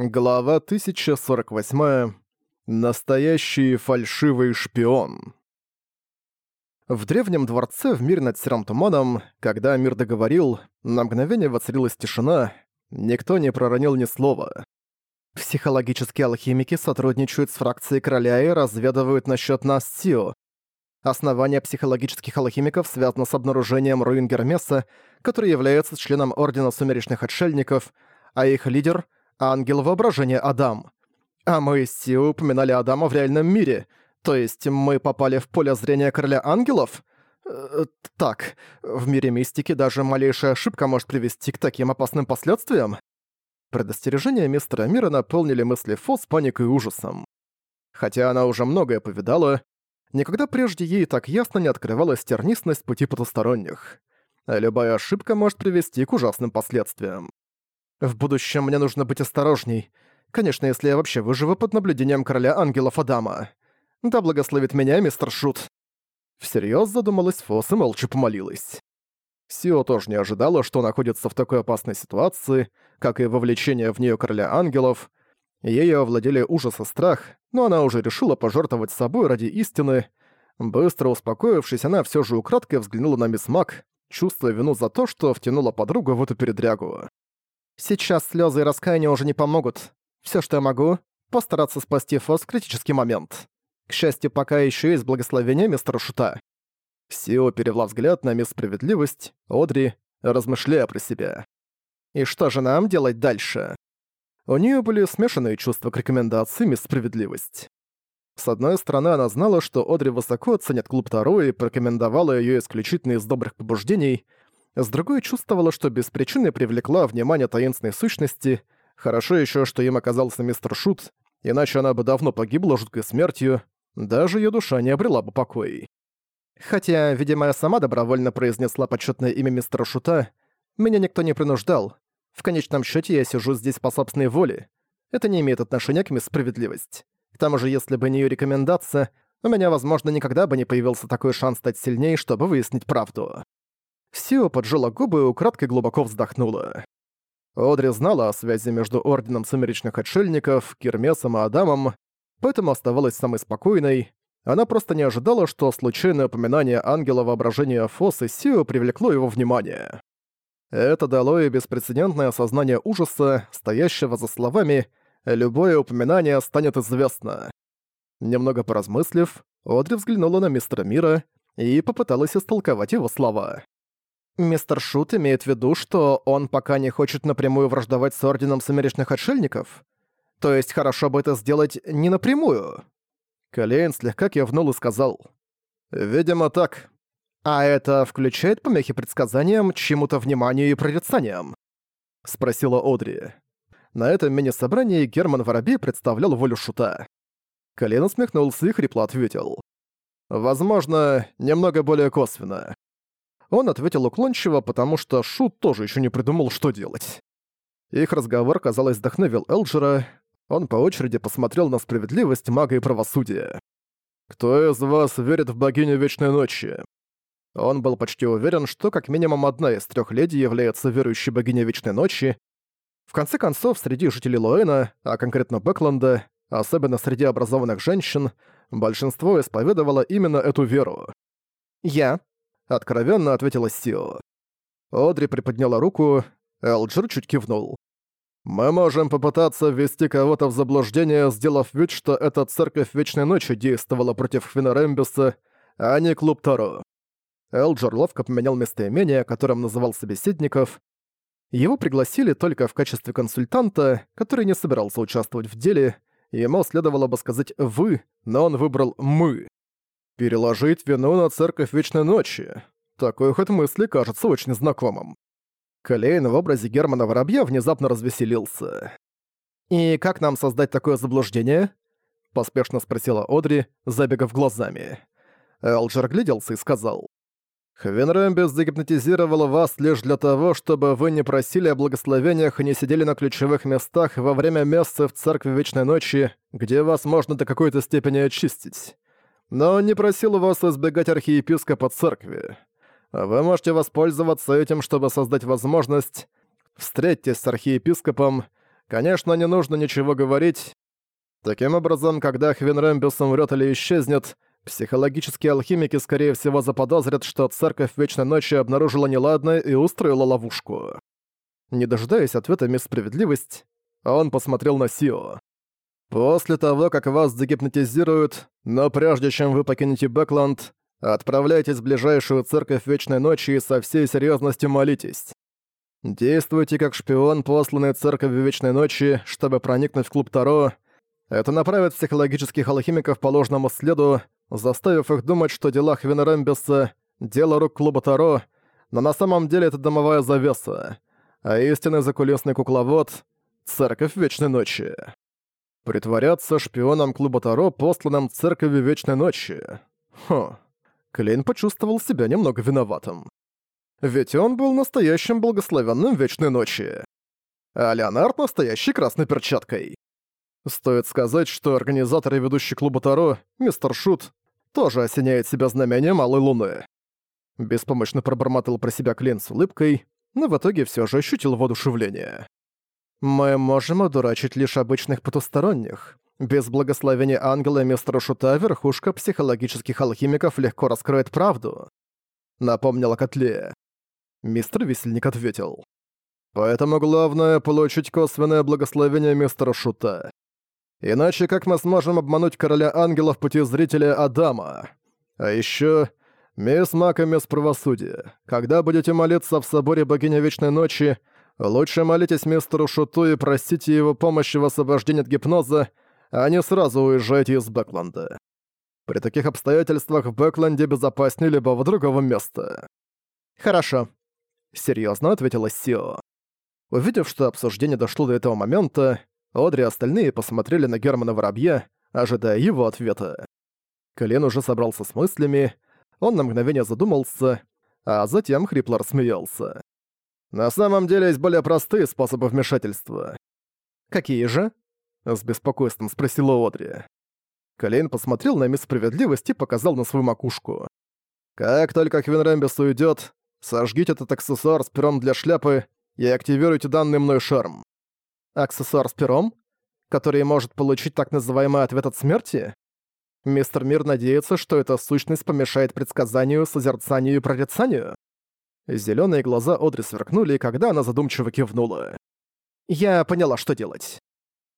Глава 1048. Настоящий фальшивый шпион. В древнем дворце в мире над Серым Туманом, когда мир договорил, на мгновение воцарилась тишина, никто не проронил ни слова. Психологические алхимики сотрудничают с фракцией короля и разведывают насчет нас Сио. Основание психологических алхимиков связано с обнаружением руин Гермеса, который является членом Ордена Сумеречных Отшельников, а их лидер — Ангел воображения Адам. А мы с Си упоминали Адама в реальном мире. То есть мы попали в поле зрения короля ангелов? Э, так, в мире мистики даже малейшая ошибка может привести к таким опасным последствиям. Предостережения мистера Мира наполнили мысли Фо с паникой и ужасом. Хотя она уже многое повидала, никогда прежде ей так ясно не открывалась тернистность пути потусторонних. Любая ошибка может привести к ужасным последствиям. В будущем мне нужно быть осторожней. Конечно, если я вообще выживу под наблюдением короля ангелов Адама. Да благословит меня мистер Шут. Всерьёз задумалась Фос и молча помолилась. Сио тоже не ожидала, что находится в такой опасной ситуации, как и вовлечение в неё короля ангелов. Ею овладели ужас и страх, но она уже решила пожертвовать собой ради истины. Быстро успокоившись, она всё же украдкой взглянула на мисс Мак, чувствуя вину за то, что втянула подругу в эту передрягу. Сейчас слезы и раскаяние уже не помогут. Все, что я могу, постараться спасти Фос в критический момент. К счастью, пока еще есть благословение мистера Шута. Сио перевела взгляд на мисс Справедливость, Одри, размышляя про себя. И что же нам делать дальше? У нее были смешанные чувства к рекомендации мисс Справедливость. С одной стороны, она знала, что Одри высоко оценит клуб Таро и порекомендовала ее исключительно из добрых побуждений — с другой чувствовала, что без причины привлекла внимание таинственной сущности. Хорошо еще, что им оказался мистер Шут, иначе она бы давно погибла жуткой смертью, даже ее душа не обрела бы покоя. Хотя, видимо, я сама добровольно произнесла почетное имя мистера Шута, меня никто не принуждал. В конечном счете я сижу здесь по собственной воле. Это не имеет отношения к мисс Справедливость. К тому же, если бы не ее рекомендация, у меня, возможно, никогда бы не появился такой шанс стать сильнее, чтобы выяснить правду. Сио поджала губы и украдкой глубоко вздохнула. Одри знала о связи между Орденом Сумеречных Отшельников, Кермесом и Адамом, поэтому оставалась самой спокойной. Она просто не ожидала, что случайное упоминание ангела воображения Фос и Сио привлекло его внимание. Это дало ей беспрецедентное осознание ужаса, стоящего за словами «любое упоминание станет известно». Немного поразмыслив, Одри взглянула на мистера Мира и попыталась истолковать его слова. Мистер Шут имеет в виду, что он пока не хочет напрямую враждовать с Орденом Сумеречных Отшельников? То есть хорошо бы это сделать не напрямую?» Калейн слегка кивнул и сказал. «Видимо, так. А это включает помехи предсказаниям, чему-то вниманию и прорицаниям?» Спросила Одри. На этом мини-собрании Герман Воробей представлял волю Шута. Калейн усмехнулся и хрипло ответил. «Возможно, немного более косвенно он ответил уклончиво, потому что Шу тоже еще не придумал, что делать. Их разговор, казалось, вдохновил Элджера. Он по очереди посмотрел на справедливость мага и правосудия. «Кто из вас верит в богиню Вечной Ночи?» Он был почти уверен, что как минимум одна из трех леди является верующей богиней Вечной Ночи. В конце концов, среди жителей Лоэна, а конкретно Бэкленда, особенно среди образованных женщин, большинство исповедовало именно эту веру. «Я», откровенно ответила Сио. Одри приподняла руку, Элджер чуть кивнул. «Мы можем попытаться ввести кого-то в заблуждение, сделав вид, что эта церковь Вечной Ночи действовала против Хвина Рэмбиса, а не Клуб Таро». Элджер ловко поменял местоимение, которым называл собеседников. Его пригласили только в качестве консультанта, который не собирался участвовать в деле, ему следовало бы сказать «вы», но он выбрал «мы». Переложить вину на церковь Вечной Ночи. Такой ход мысли кажется очень знакомым. Калейн в образе Германа Воробья внезапно развеселился. «И как нам создать такое заблуждение?» – поспешно спросила Одри, забегав глазами. Элджер гляделся и сказал. «Хвенрэмбис загипнотизировала вас лишь для того, чтобы вы не просили о благословениях и не сидели на ключевых местах во время мессы в Церкви Вечной Ночи, где вас можно до какой-то степени очистить но он не просил вас избегать архиепископа церкви. А вы можете воспользоваться этим, чтобы создать возможность. встретиться с архиепископом. Конечно, не нужно ничего говорить. Таким образом, когда Хвин Рэмбис умрёт или исчезнет, психологические алхимики, скорее всего, заподозрят, что церковь Вечной Ночи обнаружила неладное и устроила ловушку. Не дожидаясь ответа «Мисс Справедливость», он посмотрел на Сио. После того, как вас загипнотизируют, но прежде чем вы покинете Бэкланд, отправляйтесь в ближайшую церковь Вечной Ночи и со всей серьезностью молитесь. Действуйте как шпион, посланный церковью Вечной Ночи, чтобы проникнуть в клуб Таро. Это направит психологических алхимиков по ложному следу, заставив их думать, что дела Хвена Рэмбиса – дело рук клуба Таро, но на самом деле это домовая завеса, а истинный закулисный кукловод – церковь Вечной Ночи. Притворяться шпионом клуба Таро, посланным церковью Вечной Ночи. Хм. Клейн почувствовал себя немного виноватым. Ведь он был настоящим благословенным Вечной Ночи. А Леонард — настоящей красной перчаткой. Стоит сказать, что организатор и ведущий клуба Таро, мистер Шут, тоже осеняет себя знамением Малой Луны. Беспомощно пробормотал про себя Клин с улыбкой, но в итоге все же ощутил воодушевление. Мы можем одурачить лишь обычных потусторонних. Без благословения ангела мистера Шута верхушка психологических алхимиков легко раскроет правду. Напомнила Котле. Мистер Весельник ответил. Поэтому главное — получить косвенное благословение мистера Шута. Иначе как мы сможем обмануть короля ангелов пути зрителя Адама? А еще мисс Мак и мисс Правосудие, когда будете молиться в соборе богини Вечной Ночи, Лучше молитесь мистеру Шуту и просите его помощи в освобождении от гипноза, а не сразу уезжайте из Бэкленда. При таких обстоятельствах в Бэкленде безопаснее в другого места». «Хорошо», — серьезно ответила Сио. Увидев, что обсуждение дошло до этого момента, Одри и остальные посмотрели на Германа Воробья, ожидая его ответа. Колен уже собрался с мыслями, он на мгновение задумался, а затем хрипло рассмеялся. На самом деле есть более простые способы вмешательства. Какие же? С беспокойством спросила Одри. Колейн посмотрел на мисс справедливости и показал на свою макушку. Как только Хвенрембис уйдет, сожгите этот аксессуар с пером для шляпы и активируйте данный мной шарм. Аксессуар с пером? Который может получить так называемый ответ от смерти? Мистер Мир надеется, что эта сущность помешает предсказанию, созерцанию и прорицанию? Зелёные глаза Одри сверкнули, когда она задумчиво кивнула. «Я поняла, что делать».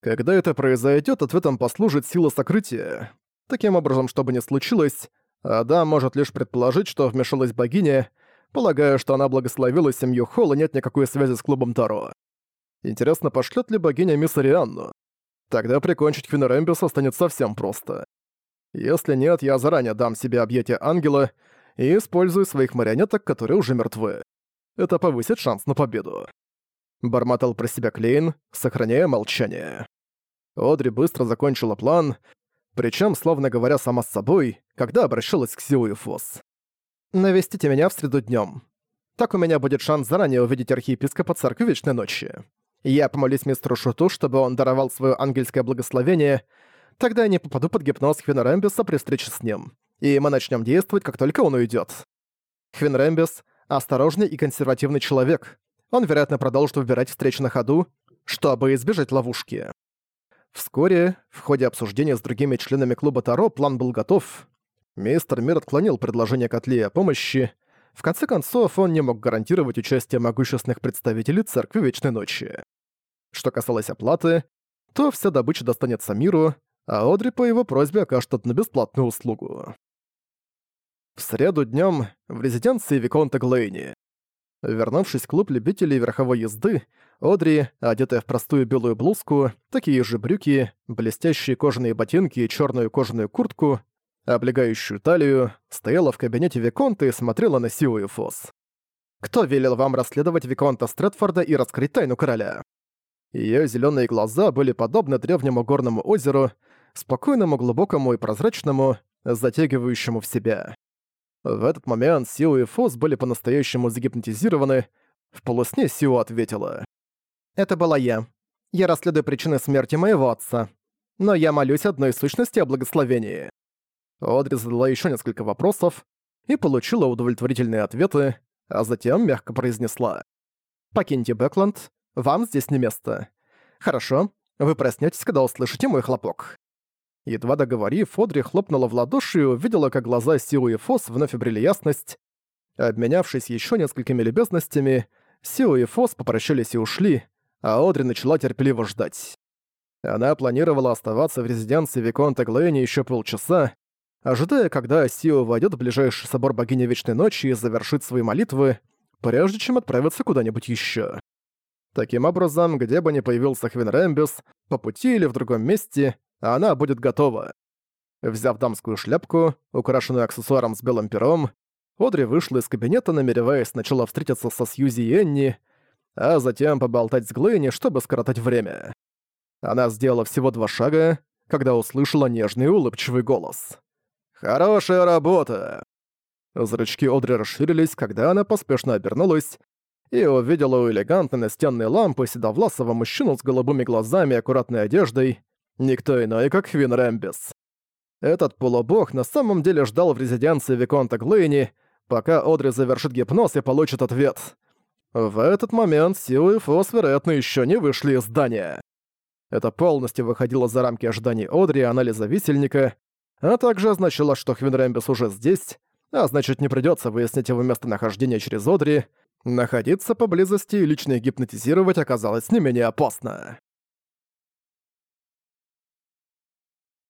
Когда это произойдёт, ответом послужит сила сокрытия. Таким образом, чтобы не случилось, Адам может лишь предположить, что вмешалась богиня, полагая, что она благословила семью и нет никакой связи с клубом Таро. Интересно, пошлёт ли богиня мисс Арианну? Тогда прикончить Квинерембиуса станет совсем просто. Если нет, я заранее дам себе объятие ангела — и использую своих марионеток, которые уже мертвы. Это повысит шанс на победу. Бормотал про себя Клейн, сохраняя молчание. Одри быстро закончила план, причем, словно говоря сама с собой, когда обращалась к Сиу и Фос. «Навестите меня в среду днем. Так у меня будет шанс заранее увидеть архиепископа церкви Вечной Ночи. Я помолюсь мистеру Шуту, чтобы он даровал свое ангельское благословение, тогда я не попаду под гипноз Хвена Рэмбиса при встрече с ним и мы начнем действовать, как только он уйдет. Хвин Рэмбис – осторожный и консервативный человек. Он, вероятно, продолжит выбирать встречи на ходу, чтобы избежать ловушки. Вскоре, в ходе обсуждения с другими членами клуба Таро, план был готов. Мистер Мир отклонил предложение Котли о помощи. В конце концов, он не мог гарантировать участие могущественных представителей Церкви Вечной Ночи. Что касалось оплаты, то вся добыча достанется миру, а Одри по его просьбе окажет одну бесплатную услугу в среду днем в резиденции Виконта Глейни. Вернувшись в клуб любителей верховой езды, Одри, одетая в простую белую блузку, такие же брюки, блестящие кожаные ботинки и черную кожаную куртку, облегающую талию, стояла в кабинете Виконта и смотрела на Сиу и Фос. «Кто велел вам расследовать Виконта Стрэдфорда и раскрыть тайну короля?» Ее зеленые глаза были подобны древнему горному озеру, спокойному, глубокому и прозрачному, затягивающему в себя. В этот момент Сио и Фос были по-настоящему загипнотизированы. В полусне Сио ответила. «Это была я. Я расследую причины смерти моего отца. Но я молюсь одной сущности о благословении». Одри задала еще несколько вопросов и получила удовлетворительные ответы, а затем мягко произнесла. «Покиньте Бэкленд, вам здесь не место. Хорошо, вы проснётесь, когда услышите мой хлопок». Едва договорив, Одри хлопнула в ладоши и увидела, как глаза Сиу и Фос вновь обрели ясность. Обменявшись еще несколькими любезностями, Сиу и Фос попрощались и ушли, а Одри начала терпеливо ждать. Она планировала оставаться в резиденции Виконта Глэйни еще полчаса, ожидая, когда Сиу войдет в ближайший собор богини Вечной Ночи и завершит свои молитвы, прежде чем отправиться куда-нибудь еще. Таким образом, где бы ни появился Хвин Рэмбис, по пути или в другом месте, она будет готова. Взяв дамскую шляпку, украшенную аксессуаром с белым пером, Одри вышла из кабинета, намереваясь сначала встретиться со Сьюзи и Энни, а затем поболтать с Глэйни, чтобы скоротать время. Она сделала всего два шага, когда услышала нежный улыбчивый голос. «Хорошая работа!» Зрачки Одри расширились, когда она поспешно обернулась и увидела у элегантной настенной лампы седовласого мужчину с голубыми глазами и аккуратной одеждой, Никто иной, как Хвин Рэмбис. Этот полубог на самом деле ждал в резиденции Виконта Глэйни, пока Одри завершит гипноз и получит ответ. В этот момент силы Фос, вероятно, еще не вышли из здания. Это полностью выходило за рамки ожиданий Одри и анализа висельника, а также означало, что Хвин Рэмбис уже здесь, а значит не придется выяснить его местонахождение через Одри, находиться поблизости и лично гипнотизировать оказалось не менее опасно.